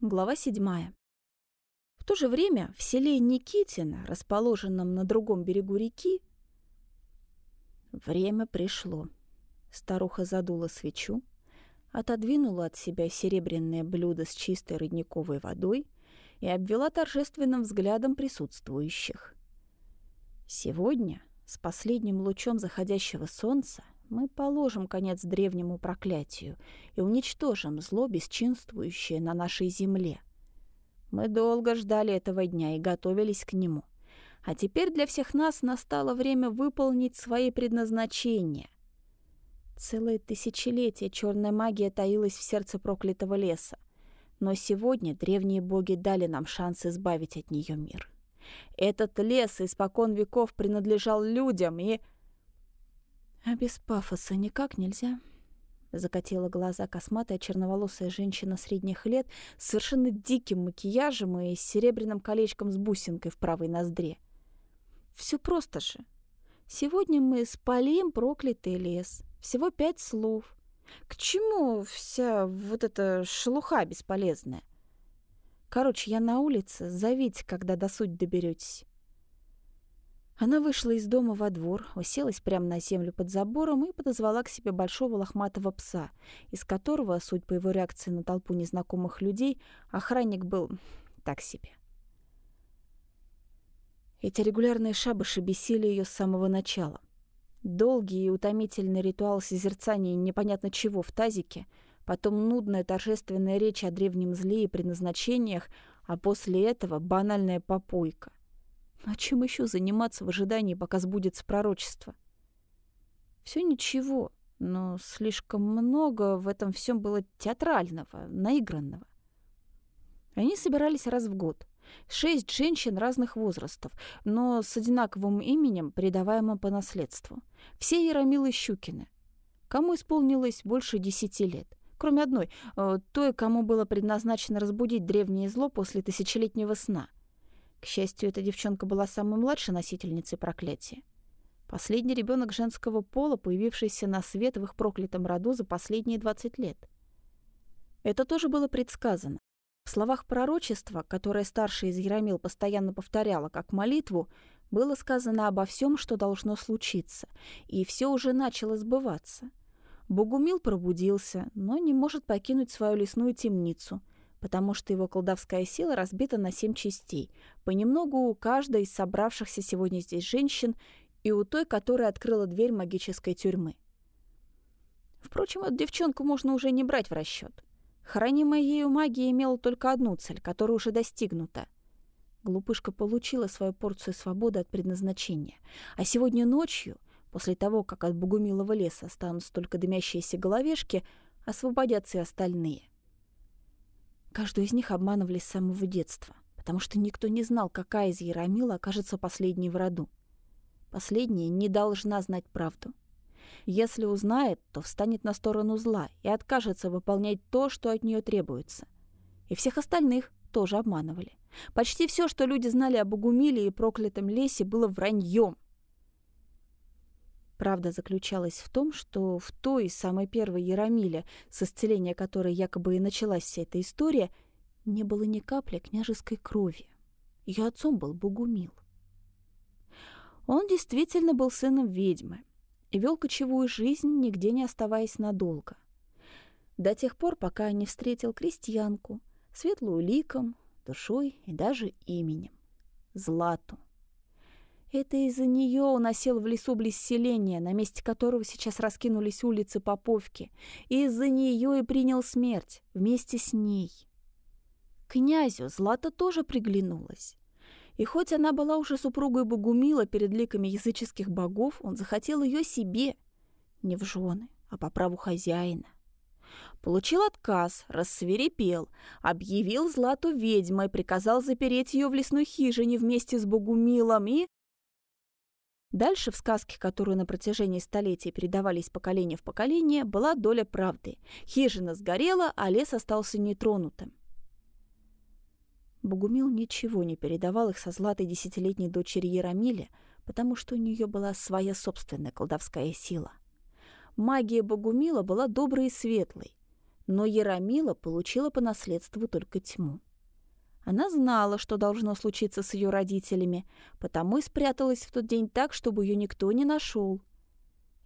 Глава 7. В то же время в селе Никитино, расположенном на другом берегу реки, время пришло. Старуха задула свечу, отодвинула от себя серебряное блюдо с чистой родниковой водой и обвела торжественным взглядом присутствующих. Сегодня, с последним лучом заходящего солнца, мы положим конец древнему проклятию и уничтожим зло, бесчинствующее на нашей земле. Мы долго ждали этого дня и готовились к нему. А теперь для всех нас настало время выполнить свои предназначения. Целое тысячелетие черная магия таилась в сердце проклятого леса. Но сегодня древние боги дали нам шанс избавить от нее мир. Этот лес испокон веков принадлежал людям и... «А без пафоса никак нельзя?» Закатила глаза косматая черноволосая женщина средних лет с совершенно диким макияжем и с серебряным колечком с бусинкой в правой ноздре. Все просто же. Сегодня мы спалим проклятый лес. Всего пять слов. К чему вся вот эта шелуха бесполезная? Короче, я на улице. Зовите, когда до суть доберетесь. Она вышла из дома во двор, уселась прямо на землю под забором и подозвала к себе большого лохматого пса, из которого, суть по его реакции на толпу незнакомых людей, охранник был так себе. Эти регулярные шабаши бесили ее с самого начала. Долгий и утомительный ритуал созерцания непонятно чего в тазике, потом нудная торжественная речь о древнем зле и предназначениях, а после этого банальная попойка. А чем еще заниматься в ожидании, пока сбудется пророчество? Все ничего, но слишком много в этом всем было театрального, наигранного. Они собирались раз в год. Шесть женщин разных возрастов, но с одинаковым именем, передаваемым по наследству. Все Яромилы Щукины. Кому исполнилось больше десяти лет? Кроме одной, э, той, кому было предназначено разбудить древнее зло после тысячелетнего сна — к счастью, эта девчонка была самой младшей носительницей проклятия. Последний ребенок женского пола, появившийся на свет в их проклятом роду за последние 20 лет. Это тоже было предсказано. В словах пророчества, которое старшая из Яромил постоянно повторяла как молитву, было сказано обо всем, что должно случиться, и все уже начало сбываться. Богумил пробудился, но не может покинуть свою лесную темницу — потому что его колдовская сила разбита на семь частей, понемногу у каждой из собравшихся сегодня здесь женщин и у той, которая открыла дверь магической тюрьмы. Впрочем, эту девчонку можно уже не брать в расчет. Хранимая ею магия имела только одну цель, которая уже достигнута. Глупышка получила свою порцию свободы от предназначения. А сегодня ночью, после того, как от Богумилова леса останутся только дымящиеся головешки, освободятся и остальные — Каждую из них обманывали с самого детства, потому что никто не знал, какая из Яромила окажется последней в роду. Последняя не должна знать правду. Если узнает, то встанет на сторону зла и откажется выполнять то, что от нее требуется. И всех остальных тоже обманывали. Почти все, что люди знали об Угумиле и проклятом лесе, было враньем — Правда заключалась в том, что в той самой первой Яромиле, с исцеления которой якобы и началась вся эта история, не было ни капли княжеской крови. Ее отцом был Богумил. Он действительно был сыном ведьмы и вел кочевую жизнь, нигде не оставаясь надолго. До тех пор, пока не встретил крестьянку, светлую ликом, душой и даже именем — Злату. Это из-за нее он осел в лесу близ селения, на месте которого сейчас раскинулись улицы Поповки. Из-за нее и принял смерть вместе с ней. Князю Злата тоже приглянулась. И хоть она была уже супругой Богумила перед ликами языческих богов, он захотел ее себе, не в жены, а по праву хозяина. Получил отказ, рассверепел, объявил Злату ведьмой, приказал запереть ее в лесной хижине вместе с Богумилом и Дальше в сказке, которую на протяжении столетий передавались поколение в поколение, была доля правды. Хижина сгорела, а лес остался нетронутым. Богумил ничего не передавал их со златой десятилетней дочери Яромиле, потому что у нее была своя собственная колдовская сила. Магия Богумила была доброй и светлой, Но Ярамила получила по наследству только тьму. Она знала, что должно случиться с ее родителями, потому и спряталась в тот день так, чтобы ее никто не нашел.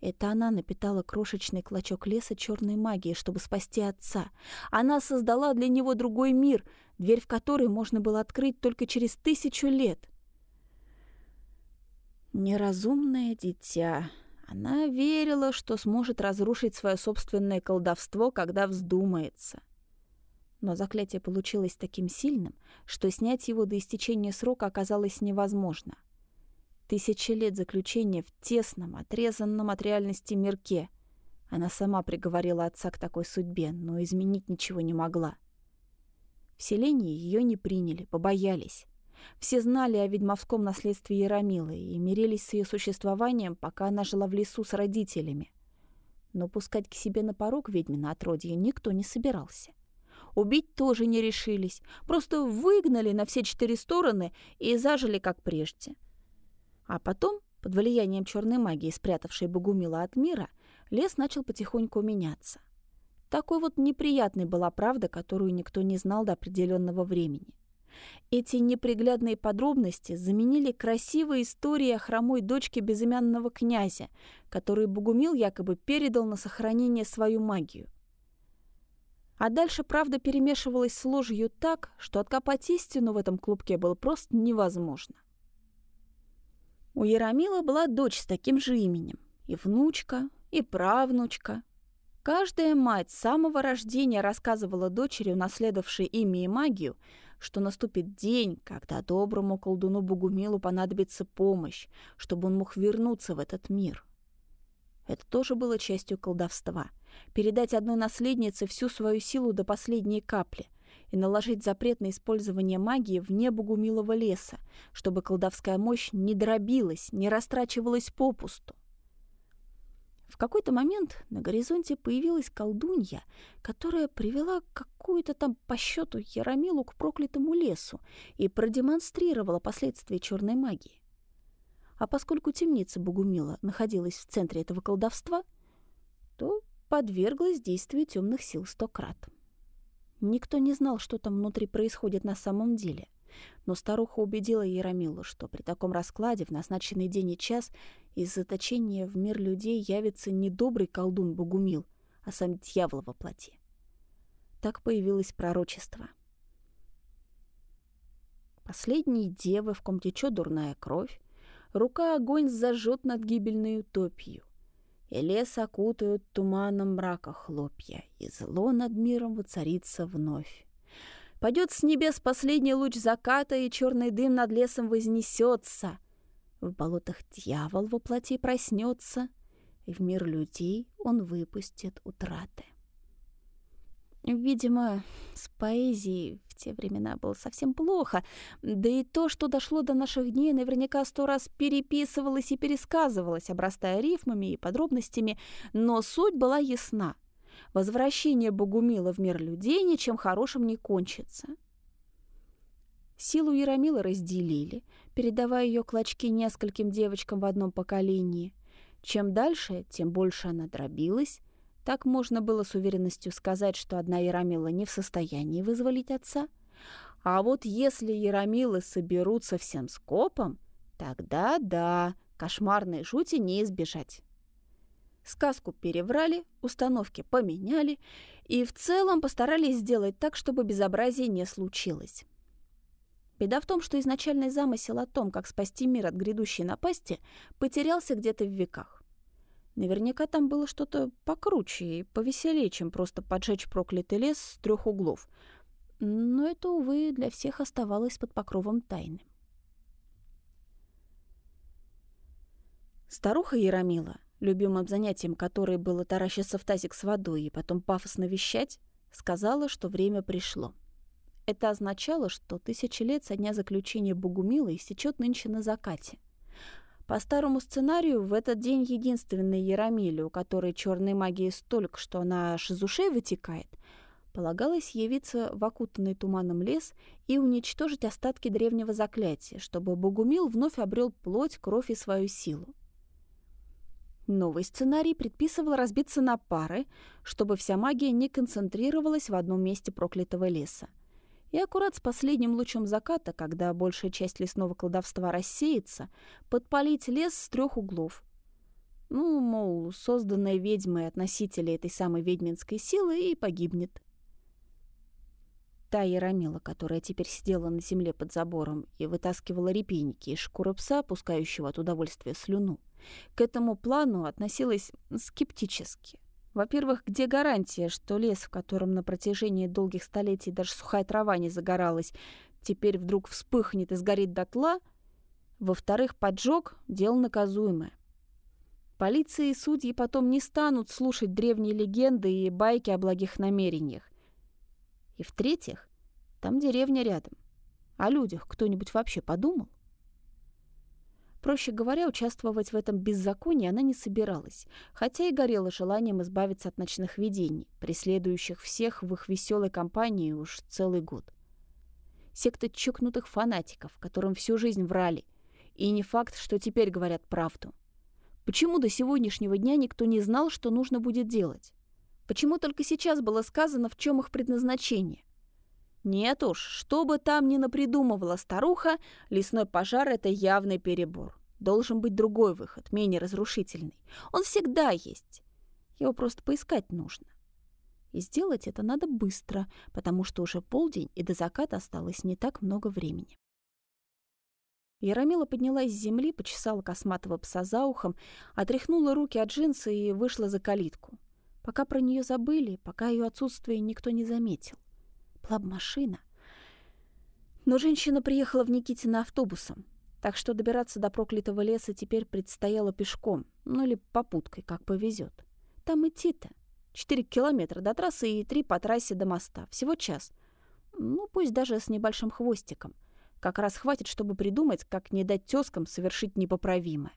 Это она напитала крошечный клочок леса черной магией, чтобы спасти отца. Она создала для него другой мир, дверь в который можно было открыть только через тысячу лет. Неразумное дитя. Она верила, что сможет разрушить свое собственное колдовство, когда вздумается. Но заклятие получилось таким сильным, что снять его до истечения срока оказалось невозможно — Тысячи лет заключения в тесном, отрезанном от реальности мирке. Она сама приговорила отца к такой судьбе, но изменить ничего не могла. В селении ее не приняли, побоялись. Все знали о ведьмовском наследстве Яромилы и мирились с ее существованием, пока она жила в лесу с родителями. Но пускать к себе на порог ведьмина отродье никто не собирался. Убить тоже не решились, просто выгнали на все четыре стороны и зажили как прежде. А потом, под влиянием черной магии, спрятавшей Богумила от мира, лес начал потихоньку меняться. Такой вот неприятной была правда, которую никто не знал до определенного времени. Эти неприглядные подробности заменили красивые истории о хромой дочке безымянного князя, которой Богумил якобы передал на сохранение свою магию. А дальше правда перемешивалась с ложью так, что откопать истину в этом клубке было просто невозможно. У Яромила была дочь с таким же именем. И внучка, и правнучка. Каждая мать с самого рождения рассказывала дочери, унаследовавшей имя и магию, что наступит день, когда доброму колдуну Богумилу понадобится помощь, чтобы он мог вернуться в этот мир. Это тоже было частью колдовства — передать одной наследнице всю свою силу до последней капли — и наложить запрет на использование магии вне Богумилова леса, чтобы колдовская мощь не дробилась, не растрачивалась попусту. В какой-то момент на горизонте появилась колдунья, которая привела какую-то там по счету Яромилу к проклятому лесу и продемонстрировала последствия черной магии. А поскольку темница Богумила находилась в центре этого колдовства, то подверглась действию темных сил сто крат. Никто не знал, что там внутри происходит на самом деле. Но старуха убедила Яромилу, что при таком раскладе в назначенный день и час из заточения в мир людей явится не добрый колдун Богумил, а сам дьявол во плоти. Так появилось пророчество. Последние девы, в ком течет дурная кровь, рука огонь зажжет над гибельной утопью и лес окутают туманом мрака хлопья, и зло над миром воцарится вновь. Пойдет с небес последний луч заката, и черный дым над лесом вознесется. В болотах дьявол во плоти проснется, и в мир людей он выпустит утраты. Видимо, с поэзией в те времена было совсем плохо, да и то, что дошло до наших дней, наверняка сто раз переписывалось и пересказывалось, обрастая рифмами и подробностями, но суть была ясна. Возвращение Богумила в мир людей ничем хорошим не кончится. Силу Яромила разделили, передавая ее клочки нескольким девочкам в одном поколении. Чем дальше, тем больше она дробилась, так можно было с уверенностью сказать, что одна Яромила не в состоянии вызволить отца. А вот если Яромилы соберутся всем скопом, тогда да, кошмарной жути не избежать. Сказку переврали, установки поменяли и в целом постарались сделать так, чтобы безобразие не случилось. Беда в том, что изначальный замысел о том, как спасти мир от грядущей напасти, потерялся где-то в веках. Наверняка там было что-то покруче и повеселее, чем просто поджечь проклятый лес с трех углов. Но это, увы, для всех оставалось под покровом тайны. Старуха Яромила, любимым занятием которой было таращиться в тазик с водой и потом пафосно вещать, сказала, что время пришло. Это означало, что тысячи лет со дня заключения Богумила истечет нынче на закате — по старому сценарию, в этот день единственной Яромиле, у которой черной магии столько, что она аж из ушей вытекает, полагалось явиться в окутанный туманом лес и уничтожить остатки древнего заклятия, чтобы Богумил вновь обрел плоть, кровь и свою силу. Новый сценарий предписывал разбиться на пары, чтобы вся магия не концентрировалась в одном месте проклятого леса. И аккурат с последним лучом заката, когда большая часть лесного колдовства рассеется, подпалить лес с трех углов. Ну, мол, созданная ведьмой от носителя этой самой ведьминской силы и погибнет. Та Яромила, которая теперь сидела на земле под забором и вытаскивала репейники из шкуры пса, пускающего от удовольствия слюну, к этому плану относилась скептически. Во-первых, где гарантия, что лес, в котором на протяжении долгих столетий даже сухая трава не загоралась, теперь вдруг вспыхнет и сгорит дотла? Во-вторых, поджог — дело наказуемое. Полиция и судьи потом не станут слушать древние легенды и байки о благих намерениях. И в-третьих, там деревня рядом. О людях кто-нибудь вообще подумал? Проще говоря, участвовать в этом беззаконии она не собиралась, хотя и горела желанием избавиться от ночных видений, преследующих всех в их веселой компании уж целый год. Секта чокнутых фанатиков, которым всю жизнь врали, и не факт, что теперь говорят правду. Почему до сегодняшнего дня никто не знал, что нужно будет делать? Почему только сейчас было сказано, в чем их предназначение? Нет уж, что бы там ни напридумывала старуха, лесной пожар — это явный перебор. Должен быть другой выход, менее разрушительный. Он всегда есть. Его просто поискать нужно. И сделать это надо быстро, потому что уже полдень, и до заката осталось не так много времени. Яромила поднялась с земли, почесала косматого пса за ухом, отряхнула руки от джинсы и вышла за калитку. Пока про нее забыли, пока ее отсутствие никто не заметил. Плаб-машина. Но женщина приехала в Никитино автобусом, так что добираться до проклятого леса теперь предстояло пешком, ну или попуткой, как повезет. Там идти-то. Четыре километра до трассы и три по трассе до моста. Всего час. Ну, пусть даже с небольшим хвостиком. Как раз хватит, чтобы придумать, как не дать тёзкам совершить непоправимое.